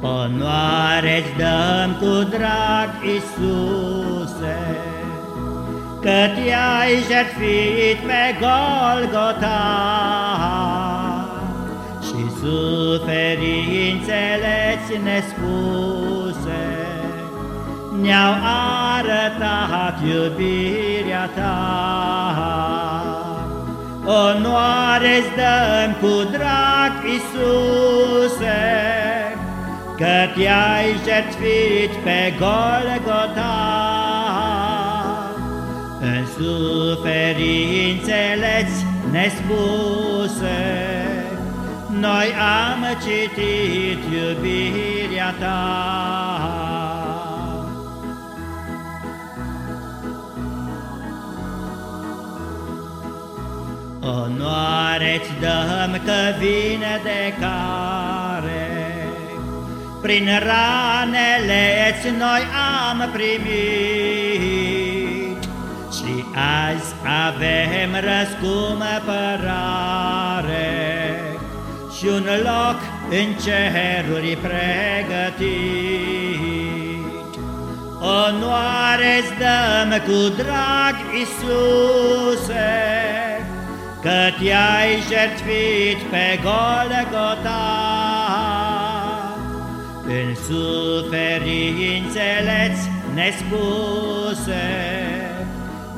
Onoare-ți dăm cu drag, Iisuse, Că te-ai jertfit pe Golgota. Și suferințele-ți nespuse Ne-au arătat iubirea ta. Onoare-ți dăm cu drag, Iisuse, Că te-ai jertfit pe Golgota. În suferințele-ți nespuse Noi am citit iubirea ta. Onoare-ți dăm că vine de care prin ranele-ți noi am primit. Și azi avem răscumpărare Și un loc în ceruri pregătit. Onoare-ți dăm cu drag, Iisuse Că te-ai jertfit pe Golgota în suferințele-ți nespuse,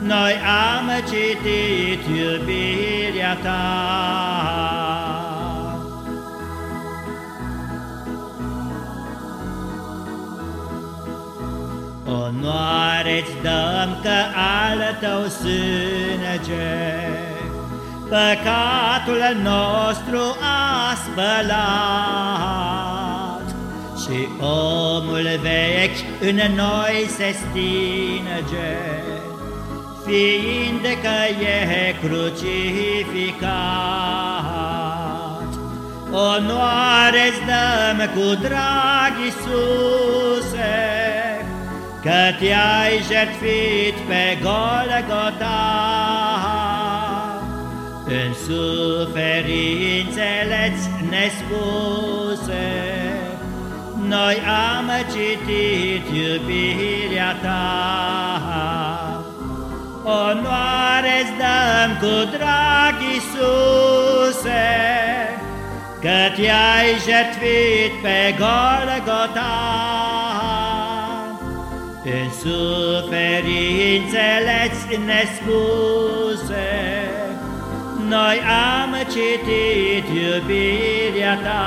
Noi am citit iubirea ta. Onoare-ți dăm că al tău sânge Păcatul nostru a spălat, și omul vechi în noi se stinge, Fiind că e crucificat. Onoare-ți dăm cu drag, Iisuse, Că te-ai jertfit pe Golgota. În suferințele-ți nespuse, noi am citit iubirea ta. Onoare-ți dăm cu drag, Iisuse, Că te-ai jertfit pe Golgota. În suferințele-ți nespuse, Noi am citit iubirea ta.